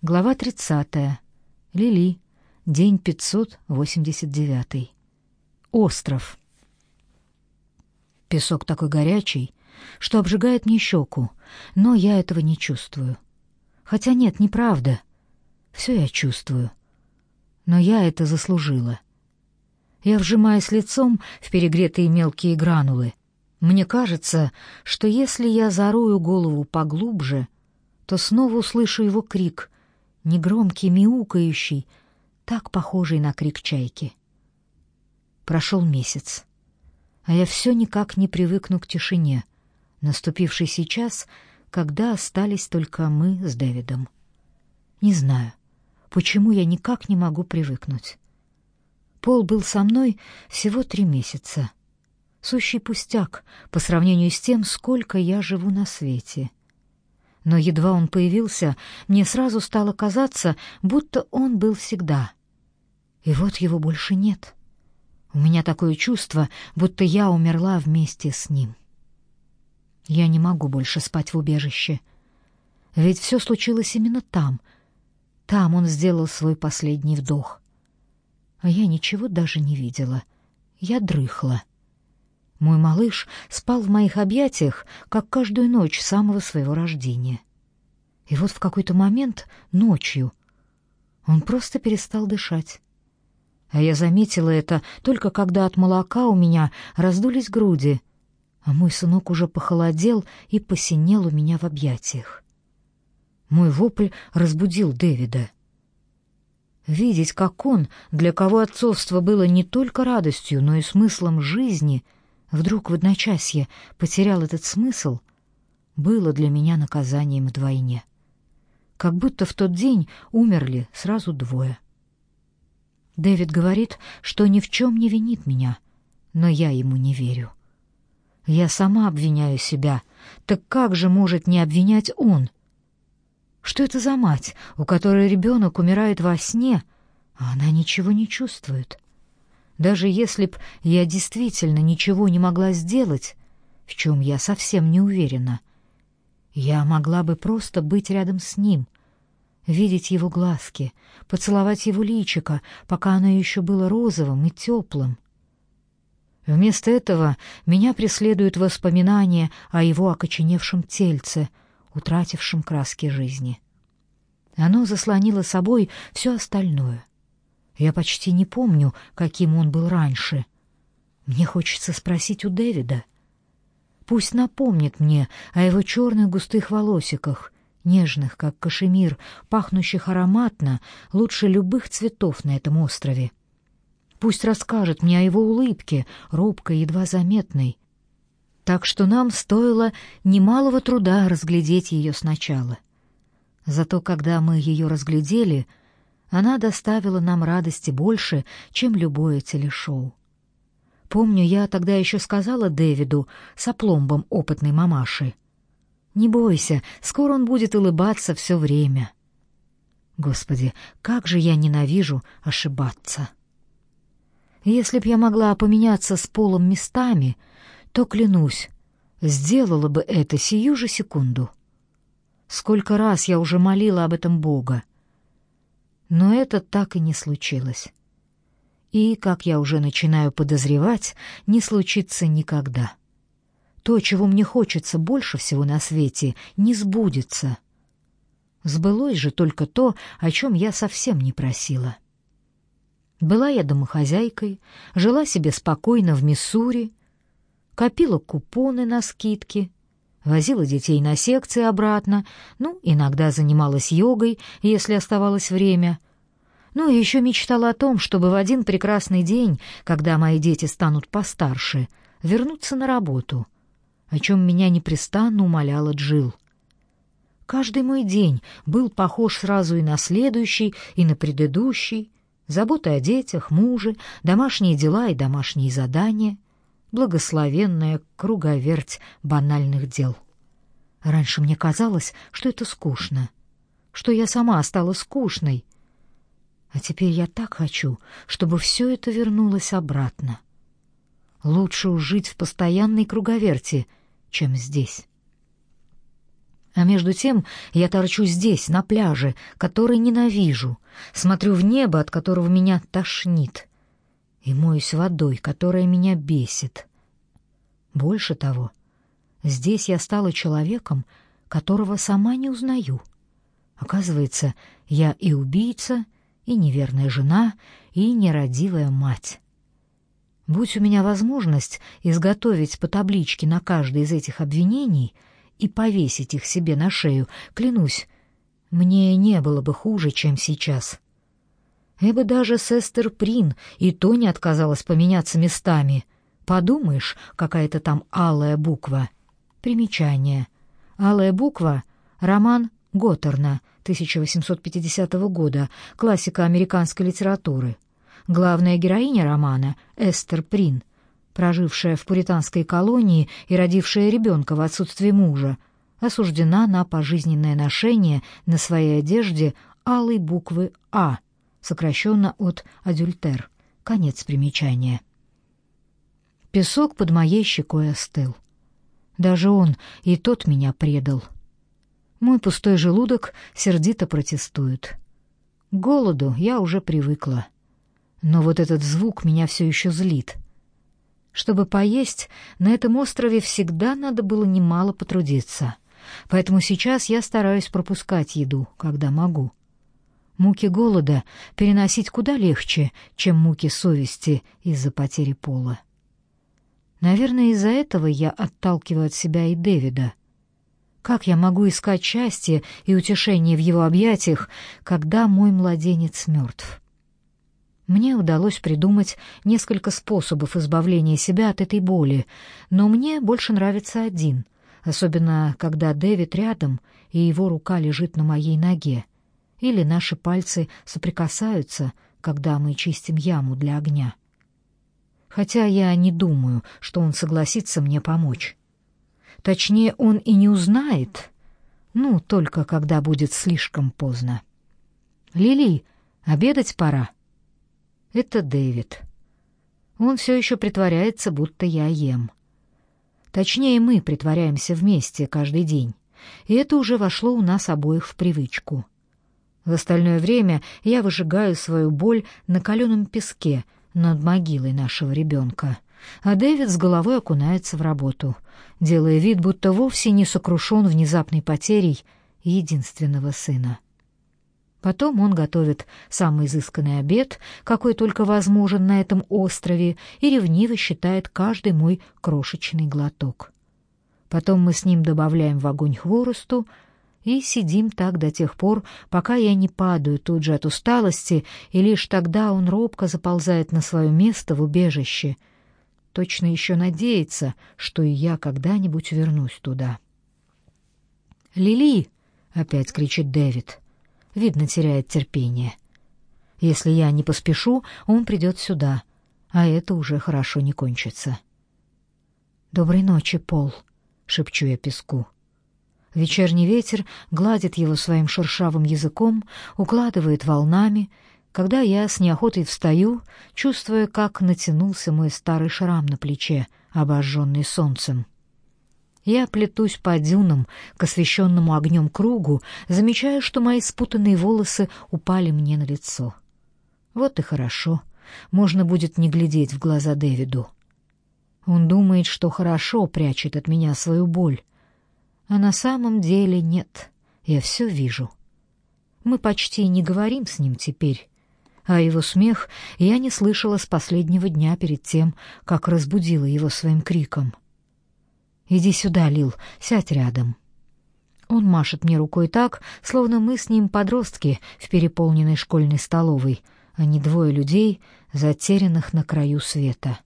Глава 30. Лили. День 589. Остров. Песок такой горячий, что обжигает мне щеку, но я этого не чувствую. Хотя нет, неправда. Все я чувствую. Но я это заслужила. Я вжимаюсь лицом в перегретые мелкие гранулы. Мне кажется, что если я зарую голову поглубже, то снова услышу его крик, негромкий, мяукающий, так похожий на крик чайки. Прошел месяц, а я все никак не привыкну к тишине, наступившей сейчас, когда остались только мы с Дэвидом. Не знаю, почему я никак не могу привыкнуть. Пол был со мной всего три месяца. Сущий пустяк по сравнению с тем, сколько я живу на свете — но едва он появился, мне сразу стало казаться, будто он был всегда. И вот его больше нет. У меня такое чувство, будто я умерла вместе с ним. Я не могу больше спать в убежище. Ведь все случилось именно там. Там он сделал свой последний вдох. А я ничего даже не видела. Я дрыхла. Мой малыш спал в моих объятиях, как каждую ночь с самого своего рождения. И вот в какой-то момент, ночью, он просто перестал дышать. А я заметила это только когда от молока у меня раздулись груди, а мой сынок уже похолодел и посинел у меня в объятиях. Мой вопль разбудил Дэвида. Видеть, как он, для кого отцовство было не только радостью, но и смыслом жизни — вдруг в одночасье потерял этот смысл, было для меня наказанием вдвойне. Как будто в тот день умерли сразу двое. Дэвид говорит, что ни в чем не винит меня, но я ему не верю. Я сама обвиняю себя, так как же может не обвинять он? Что это за мать, у которой ребенок умирает во сне, а она ничего не чувствует? Даже если б я действительно ничего не могла сделать, в чем я совсем не уверена, я могла бы просто быть рядом с ним, видеть его глазки, поцеловать его личико, пока оно еще было розовым и теплым. Вместо этого меня преследуют воспоминания о его окоченевшем тельце, утратившем краски жизни. Оно заслонило собой все остальное. Я почти не помню, каким он был раньше. Мне хочется спросить у Дэвида. Пусть напомнит мне о его черных густых волосиках, нежных, как кашемир, пахнущих ароматно, лучше любых цветов на этом острове. Пусть расскажет мне о его улыбке, робкой, едва заметной. Так что нам стоило немалого труда разглядеть ее сначала. Зато когда мы ее разглядели — она доставила нам радости больше, чем любое телешоу. Помню, я тогда еще сказала Дэвиду с опломбом опытной мамаши. «Не бойся, скоро он будет улыбаться все время». Господи, как же я ненавижу ошибаться. Если б я могла поменяться с Полом местами, то, клянусь, сделала бы это сию же секунду. Сколько раз я уже молила об этом Бога, но это так и не случилось. И, как я уже начинаю подозревать, не случится никогда. То, чего мне хочется больше всего на свете, не сбудется. Сбылось же только то, о чем я совсем не просила. Была я домохозяйкой, жила себе спокойно в Миссури, копила купоны на скидки, возила детей на секции обратно, ну, иногда занималась йогой, если оставалось время. Ну, и еще мечтала о том, чтобы в один прекрасный день, когда мои дети станут постарше, вернуться на работу, о чем меня непрестанно умоляла Джил. Каждый мой день был похож сразу и на следующий, и на предыдущий. Забота о детях, муже, домашние дела и домашние задания — благословенная круговерть банальных дел. Раньше мне казалось, что это скучно, что я сама стала скучной. А теперь я так хочу, чтобы все это вернулось обратно. Лучше уж жить в постоянной круговерти, чем здесь. А между тем я торчу здесь, на пляже, который ненавижу, смотрю в небо, от которого меня тошнит, и моюсь водой, которая меня бесит. Больше того, здесь я стала человеком, которого сама не узнаю. Оказывается, я и убийца, и неверная жена, и нерадивая мать. Будь у меня возможность изготовить по табличке на каждое из этих обвинений — и повесить их себе на шею, клянусь, мне не было бы хуже, чем сейчас. Бы даже с Эстер Прин и то не отказалась поменяться местами. Подумаешь, какая-то там алая буква. Примечание. Алая буква — роман Готтерна 1850 года, классика американской литературы. Главная героиня романа — Эстер Прин — прожившая в пуританской колонии и родившая ребенка в отсутствие мужа, осуждена на пожизненное ношение на своей одежде алой буквы «А», сокращенно от «адюльтер». Конец примечания. Песок под моей щекой остыл. Даже он и тот меня предал. Мой пустой желудок сердито протестует. К голоду я уже привыкла. Но вот этот звук меня все еще злит — чтобы поесть, на этом острове всегда надо было немало потрудиться. Поэтому сейчас я стараюсь пропускать еду, когда могу. Муки голода переносить куда легче, чем муки совести из-за потери пола. Наверное, из-за этого я отталкиваю от себя и Дэвида. Как я могу искать счастье и утешение в его объятиях, когда мой младенец мертв? Мне удалось придумать несколько способов избавления себя от этой боли, но мне больше нравится один, особенно когда Дэвид рядом и его рука лежит на моей ноге, или наши пальцы соприкасаются, когда мы чистим яму для огня. Хотя я не думаю, что он согласится мне помочь. Точнее, он и не узнает, ну, только когда будет слишком поздно. «Лили, обедать пора», это Дэвид. Он все еще притворяется, будто я ем. Точнее, мы притворяемся вместе каждый день, и это уже вошло у нас обоих в привычку. В остальное время я выжигаю свою боль на каленом песке над могилой нашего ребенка, а Дэвид с головой окунается в работу, делая вид, будто вовсе не сокрушен внезапной потерей единственного сына. Потом он готовит самый изысканный обед, какой только возможен на этом острове, и ревниво считает каждый мой крошечный глоток. Потом мы с ним добавляем в огонь хворосту и сидим так до тех пор, пока я не падаю тут же от усталости, и лишь тогда он робко заползает на свое место в убежище. Точно еще надеется, что и я когда-нибудь вернусь туда. «Лили!» — опять кричит Дэвид — Видно, теряет терпение. Если я не поспешу, он придет сюда, а это уже хорошо не кончится. «Доброй ночи, Пол», — шепчу я песку. Вечерний ветер гладит его своим шершавым языком, укладывает волнами, когда я с неохотой встаю, чувствуя, как натянулся мой старый шрам на плече, обожженный солнцем. Я плетусь по дюнам к освещенному огнем кругу, замечая, что мои спутанные волосы упали мне на лицо. Вот и хорошо. Можно будет не глядеть в глаза Дэвиду. Он думает, что хорошо прячет от меня свою боль. А на самом деле нет. Я все вижу. Мы почти не говорим с ним теперь. А его смех я не слышала с последнего дня перед тем, как разбудила его своим криком — Иди сюда, Лил, сядь рядом. Он машет мне рукой так, словно мы с ним подростки в переполненной школьной столовой, а не двое людей, затерянных на краю света.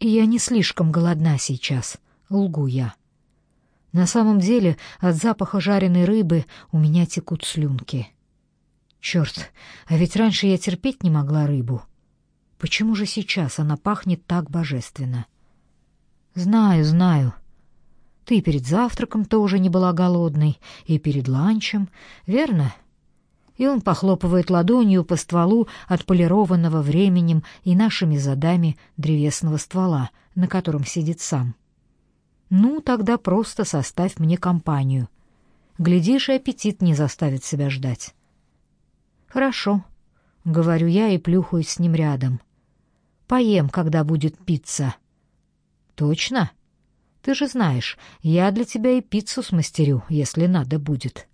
Я не слишком голодна сейчас, лгу я. На самом деле, от запаха жареной рыбы у меня текут слюнки. Черт, а ведь раньше я терпеть не могла рыбу. Почему же сейчас она пахнет так божественно? Знаю, знаю. Ты перед завтраком тоже не была голодной, и перед ланчем, верно? И он похлопывает ладонью по стволу отполированного временем и нашими задами древесного ствола, на котором сидит сам. Ну, тогда просто составь мне компанию. Глядишь, и аппетит не заставит себя ждать. Хорошо, говорю я и плюхаюсь с ним рядом. Поем, когда будет пицца. Точно? Ты же знаешь, я для тебя и пиццу смастерю, если надо будет.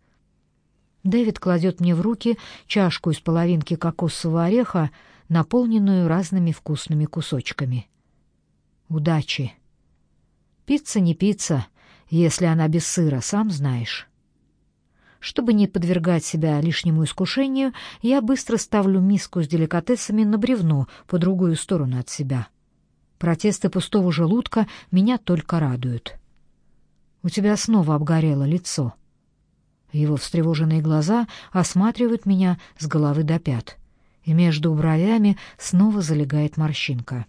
Дэвид кладет мне в руки чашку из половинки кокосового ореха, наполненную разными вкусными кусочками. Удачи. Пицца не пицца, если она без сыра, сам знаешь. Чтобы не подвергать себя лишнему искушению, я быстро ставлю миску с деликатесами на бревно по другую сторону от себя. Протесты пустого желудка меня только радуют. У тебя снова обгорело лицо. Его встревоженные глаза осматривают меня с головы до пят, и между бровями снова залегает морщинка.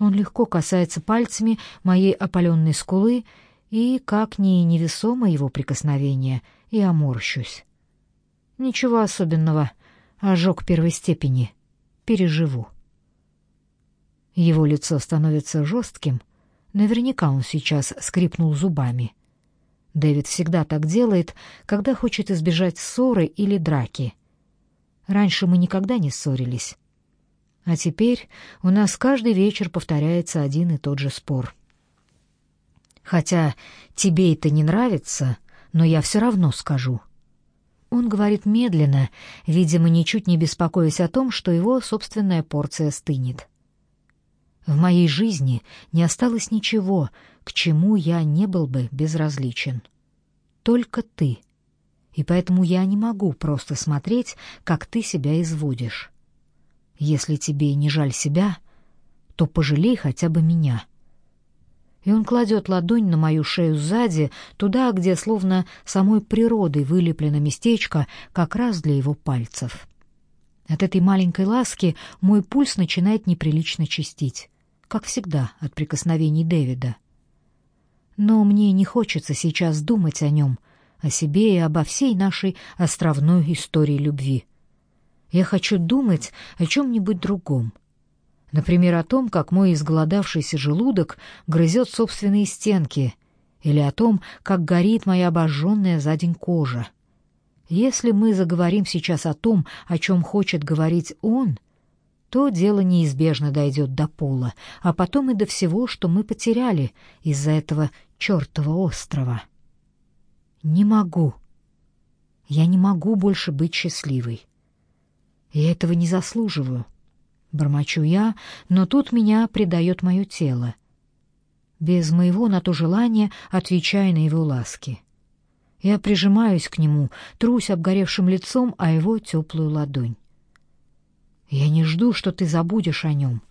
Он легко касается пальцами моей опаленной скулы, и, как ни невесомо его прикосновение, я морщусь. Ничего особенного, ожог первой степени. Переживу. Его лицо становится жестким. Наверняка он сейчас скрипнул зубами. Дэвид всегда так делает, когда хочет избежать ссоры или драки. Раньше мы никогда не ссорились. А теперь у нас каждый вечер повторяется один и тот же спор. Хотя тебе это не нравится, но я все равно скажу. Он говорит медленно, видимо, ничуть не беспокоясь о том, что его собственная порция стынет. В моей жизни не осталось ничего, к чему я не был бы безразличен. Только ты. И поэтому я не могу просто смотреть, как ты себя изводишь. Если тебе не жаль себя, то пожалей хотя бы меня. И он кладет ладонь на мою шею сзади, туда, где словно самой природой вылеплено местечко как раз для его пальцев. От этой маленькой ласки мой пульс начинает неприлично чистить, как всегда от прикосновений Дэвида. Но мне не хочется сейчас думать о нем, о себе и обо всей нашей островной истории любви. Я хочу думать о чем-нибудь другом. Например, о том, как мой изголодавшийся желудок грызет собственные стенки, или о том, как горит моя обожженная за день кожа. Если мы заговорим сейчас о том, о чем хочет говорить он, то дело неизбежно дойдет до пола, а потом и до всего, что мы потеряли из-за этого чертова острова. Не могу. Я не могу больше быть счастливой. Я этого не заслуживаю. Бормочу я, но тут меня предает мое тело. Без моего на то желания отвечая на его ласки. Я прижимаюсь к нему, трусь обгоревшим лицом о его теплую ладонь. Я не жду, что ты забудешь о нем,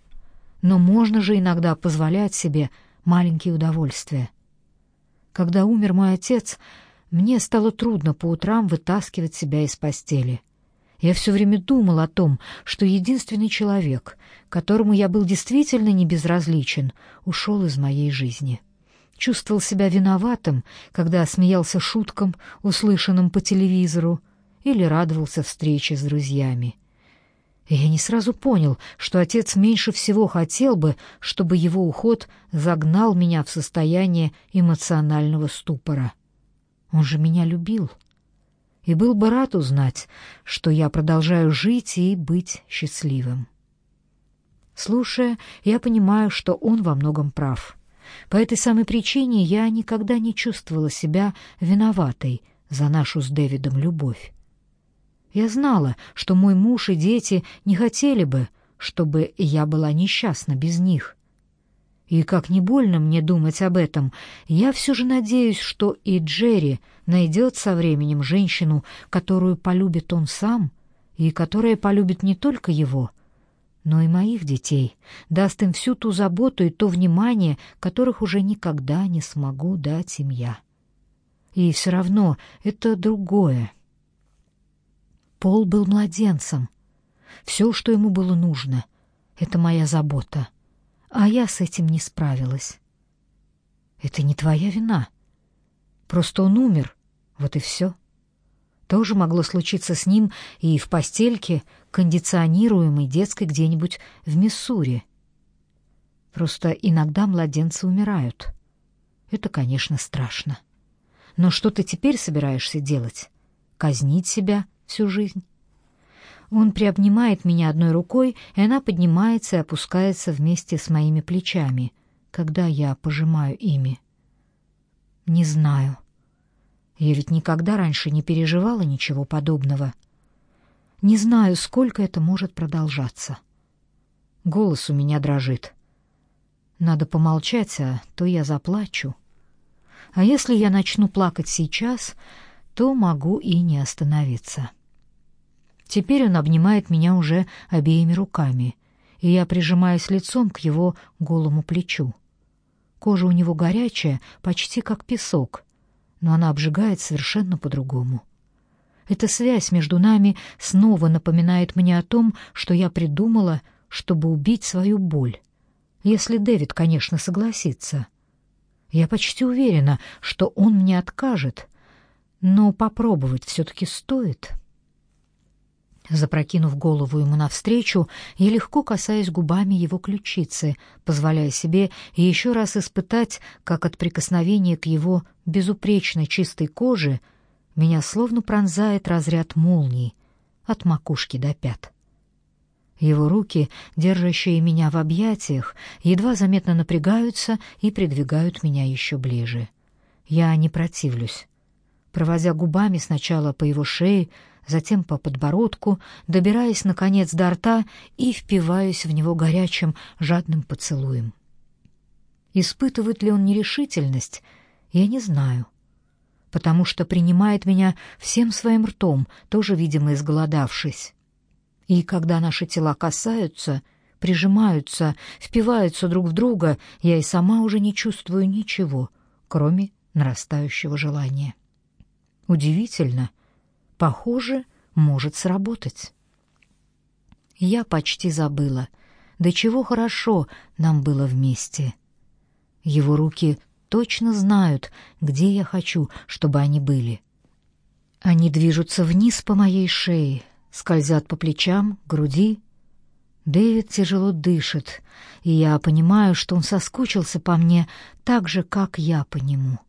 но можно же иногда позволять себе маленькие удовольствия. Когда умер мой отец, мне стало трудно по утрам вытаскивать себя из постели. Я все время думал о том, что единственный человек, которому я был действительно не безразличен, ушел из моей жизни. Чувствовал себя виноватым, когда смеялся шуткам, услышанным по телевизору, или радовался встрече с друзьями. И я не сразу понял, что отец меньше всего хотел бы, чтобы его уход загнал меня в состояние эмоционального ступора. Он же меня любил и был бы рад узнать, что я продолжаю жить и быть счастливым. Слушая, я понимаю, что он во многом прав. По этой самой причине я никогда не чувствовала себя виноватой за нашу с Дэвидом любовь. Я знала, что мой муж и дети не хотели бы, чтобы я была несчастна без них. И как не больно мне думать об этом, я все же надеюсь, что и Джерри найдет со временем женщину, которую полюбит он сам, и которая полюбит не только его, но и моих детей, даст им всю ту заботу и то внимание, которых уже никогда не смогу дать им я. И все равно это другое. Пол был младенцем. Все, что ему было нужно, — это моя забота — а я с этим не справилась. Это не твоя вина. Просто он умер, вот и все. Тоже могло случиться с ним и в постельке, кондиционируемой детской где-нибудь в Миссури. Просто иногда младенцы умирают. Это, конечно, страшно. Но что ты теперь собираешься делать? Казнить себя всю жизнь? Он приобнимает меня одной рукой, и она поднимается и опускается вместе с моими плечами, когда я пожимаю ими. Не знаю. Я ведь никогда раньше не переживала ничего подобного. Не знаю, сколько это может продолжаться. Голос у меня дрожит. Надо помолчать, а то я заплачу. А если я начну плакать сейчас, то могу и не остановиться. Теперь он обнимает меня уже обеими руками, и я прижимаюсь лицом к его голому плечу. Кожа у него горячая, почти как песок, но она обжигает совершенно по-другому. Эта связь между нами снова напоминает мне о том, что я придумала, чтобы убить свою боль. Если Дэвид, конечно, согласится. Я почти уверена, что он мне откажет, но попробовать все-таки стоит». Запрокинув голову ему навстречу, я легко касаюсь губами его ключицы, позволяя себе еще раз испытать, как от прикосновения к его безупречно чистой коже меня словно пронзает разряд молний от макушки до пят. Его руки, держащие меня в объятиях, едва заметно напрягаются и придвигают меня еще ближе. Я не противлюсь. Проводя губами сначала по его шее, затем по подбородку, добираясь, наконец, до рта и впиваюсь в него горячим, жадным поцелуем. Испытывает ли он нерешительность, я не знаю, потому что принимает меня всем своим ртом, тоже, видимо, изголодавшись. И когда наши тела касаются, прижимаются, впиваются друг в друга, я и сама уже не чувствую ничего, кроме нарастающего желания. Удивительно, Похоже, может сработать. Я почти забыла, до чего хорошо нам было вместе. Его руки точно знают, где я хочу, чтобы они были. Они движутся вниз по моей шее, скользят по плечам, груди. Дэвид тяжело дышит, и я понимаю, что он соскучился по мне так же, как я по нему.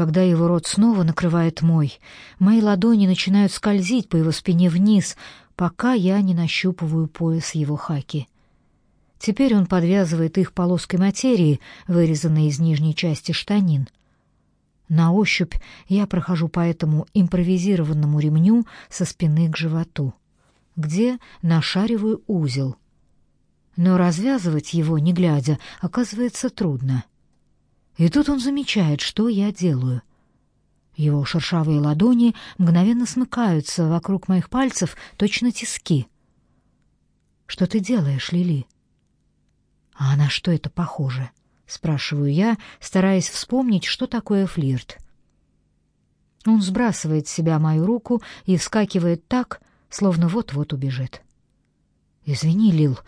Когда его рот снова накрывает мой, мои ладони начинают скользить по его спине вниз, пока я не нащупываю пояс его хаки. Теперь он подвязывает их полоской материи, вырезанной из нижней части штанин. На ощупь я прохожу по этому импровизированному ремню со спины к животу, где нашариваю узел. Но развязывать его, не глядя, оказывается трудно. И тут он замечает, что я делаю. Его шершавые ладони мгновенно смыкаются вокруг моих пальцев, точно тиски. «Что ты делаешь, Лили?» «А на что это похоже?» — спрашиваю я, стараясь вспомнить, что такое флирт. Он сбрасывает с себя мою руку и вскакивает так, словно вот-вот убежит. «Извини, Лил,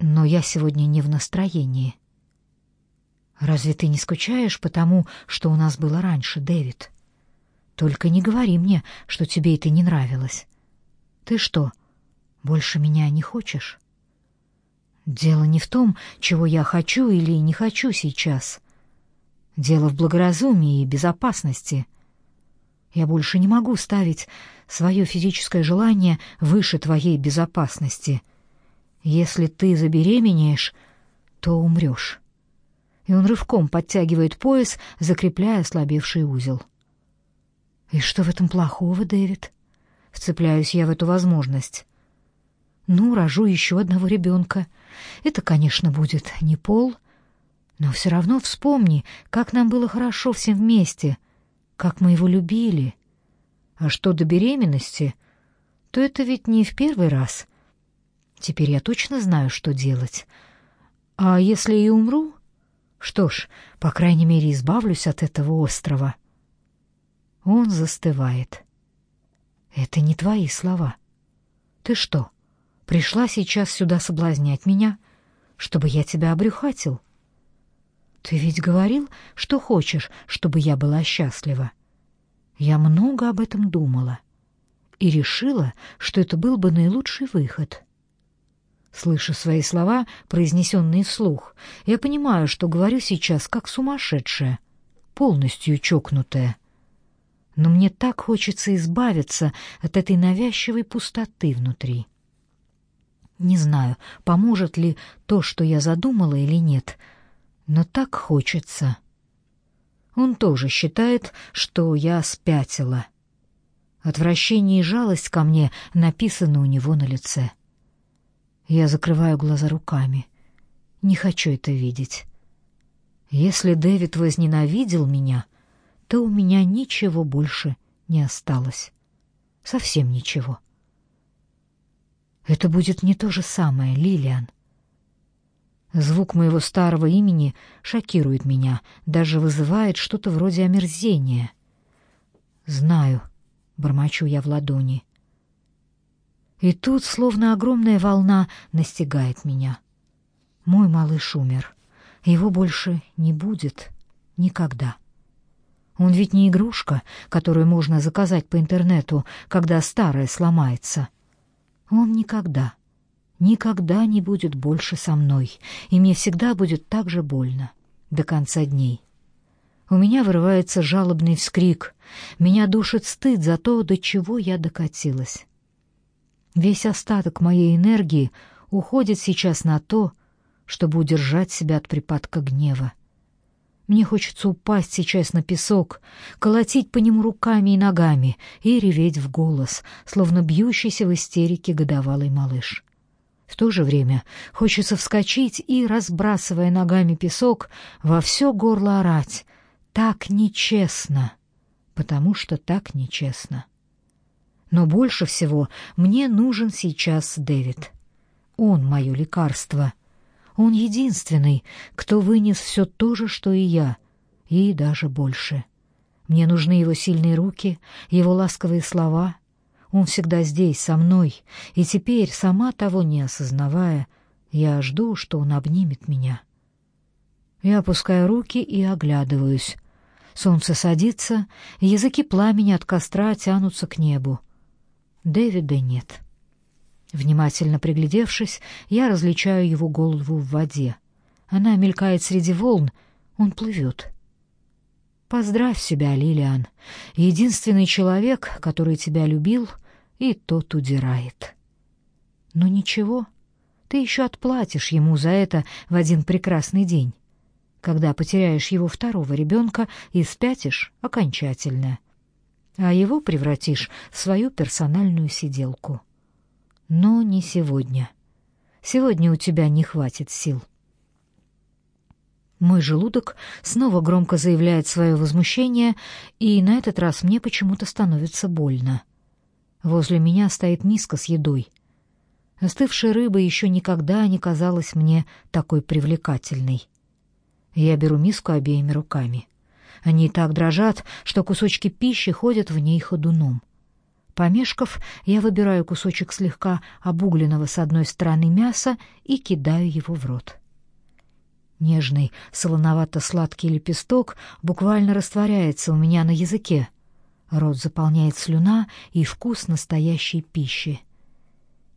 но я сегодня не в настроении». Разве ты не скучаешь по тому, что у нас было раньше, Дэвид? Только не говори мне, что тебе это не нравилось. Ты что, больше меня не хочешь? Дело не в том, чего я хочу или не хочу сейчас. Дело в благоразумии и безопасности. Я больше не могу ставить свое физическое желание выше твоей безопасности. Если ты забеременеешь, то умрешь и он рывком подтягивает пояс, закрепляя ослабевший узел. «И что в этом плохого, Дэвид?» Вцепляюсь я в эту возможность. «Ну, рожу еще одного ребенка. Это, конечно, будет не пол, но все равно вспомни, как нам было хорошо всем вместе, как мы его любили. А что до беременности, то это ведь не в первый раз. Теперь я точно знаю, что делать. А если и умру, что ж, по крайней мере, избавлюсь от этого острова. Он застывает. Это не твои слова. Ты что, пришла сейчас сюда соблазнять меня, чтобы я тебя обрюхатил? Ты ведь говорил, что хочешь, чтобы я была счастлива. Я много об этом думала и решила, что это был бы наилучший выход. Слыша свои слова, произнесенные вслух, я понимаю, что говорю сейчас как сумасшедшая, полностью чокнутая. Но мне так хочется избавиться от этой навязчивой пустоты внутри. Не знаю, поможет ли то, что я задумала или нет, но так хочется. Он тоже считает, что я спятила. Отвращение и жалость ко мне написаны у него на лице. Я закрываю глаза руками. Не хочу это видеть. Если Дэвид возненавидел меня, то у меня ничего больше не осталось. Совсем ничего. Это будет не то же самое, Лилиан. Звук моего старого имени шокирует меня, даже вызывает что-то вроде омерзения. Знаю, бормочу я в ладони. И тут, словно огромная волна, настигает меня. Мой малыш умер. Его больше не будет никогда. Он ведь не игрушка, которую можно заказать по интернету, когда старая сломается. Он никогда, никогда не будет больше со мной, и мне всегда будет так же больно до конца дней. У меня вырывается жалобный вскрик. Меня душит стыд за то, до чего я докатилась. Весь остаток моей энергии уходит сейчас на то, чтобы удержать себя от припадка гнева. Мне хочется упасть сейчас на песок, колотить по нему руками и ногами и реветь в голос, словно бьющийся в истерике годовалый малыш. В то же время хочется вскочить и, разбрасывая ногами песок, во все горло орать «Так нечестно!» потому что так нечестно. Но больше всего мне нужен сейчас Дэвид. Он мое лекарство. Он единственный, кто вынес все то же, что и я, и даже больше. Мне нужны его сильные руки, его ласковые слова. Он всегда здесь, со мной, и теперь, сама того не осознавая, я жду, что он обнимет меня. Я опускаю руки и оглядываюсь. Солнце садится, языки пламени от костра тянутся к небу. Дэвида нет. Внимательно приглядевшись, я различаю его голову в воде. Она мелькает среди волн, он плывет. Поздравь себя, Лилиан. Единственный человек, который тебя любил, и тот удирает. Но ничего, ты еще отплатишь ему за это в один прекрасный день, когда потеряешь его второго ребенка и спятишь окончательно а его превратишь в свою персональную сиделку. Но не сегодня. Сегодня у тебя не хватит сил. Мой желудок снова громко заявляет свое возмущение, и на этот раз мне почему-то становится больно. Возле меня стоит миска с едой. Остывшая рыба еще никогда не казалась мне такой привлекательной. Я беру миску обеими руками. Они так дрожат, что кусочки пищи ходят в ней ходуном. Помешков, я выбираю кусочек слегка обугленного с одной стороны мяса и кидаю его в рот. Нежный, солоновато-сладкий лепесток буквально растворяется у меня на языке. Рот заполняет слюна и вкус настоящей пищи.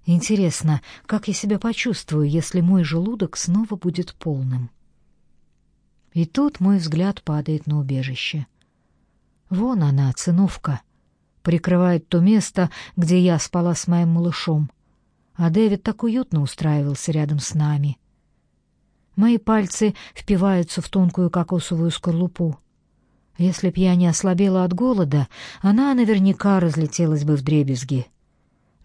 Интересно, как я себя почувствую, если мой желудок снова будет полным? И тут мой взгляд падает на убежище. Вон она, циновка, прикрывает то место, где я спала с моим малышом. А Дэвид так уютно устраивался рядом с нами. Мои пальцы впиваются в тонкую кокосовую скорлупу. Если б я не ослабела от голода, она наверняка разлетелась бы в дребезги.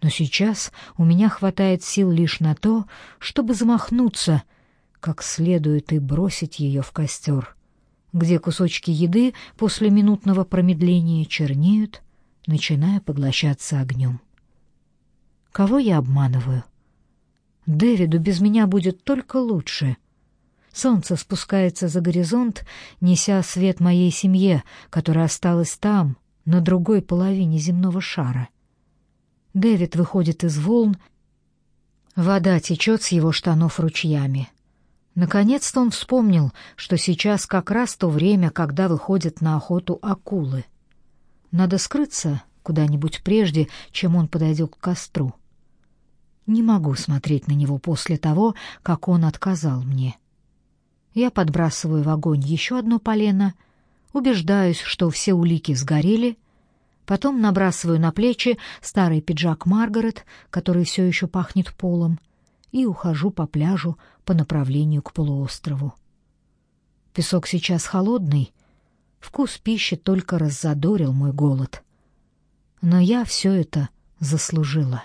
Но сейчас у меня хватает сил лишь на то, чтобы замахнуться — как следует и бросить ее в костер, где кусочки еды после минутного промедления чернеют, начиная поглощаться огнем. Кого я обманываю? Дэвиду без меня будет только лучше. Солнце спускается за горизонт, неся свет моей семье, которая осталась там, на другой половине земного шара. Дэвид выходит из волн, вода течет с его штанов ручьями. Наконец-то он вспомнил, что сейчас как раз то время, когда выходят на охоту акулы. Надо скрыться куда-нибудь прежде, чем он подойдет к костру. Не могу смотреть на него после того, как он отказал мне. Я подбрасываю в огонь еще одно полено, убеждаюсь, что все улики сгорели, потом набрасываю на плечи старый пиджак Маргарет, который все еще пахнет полом, и ухожу по пляжу по направлению к полуострову. Песок сейчас холодный, вкус пищи только раззадорил мой голод. Но я все это заслужила.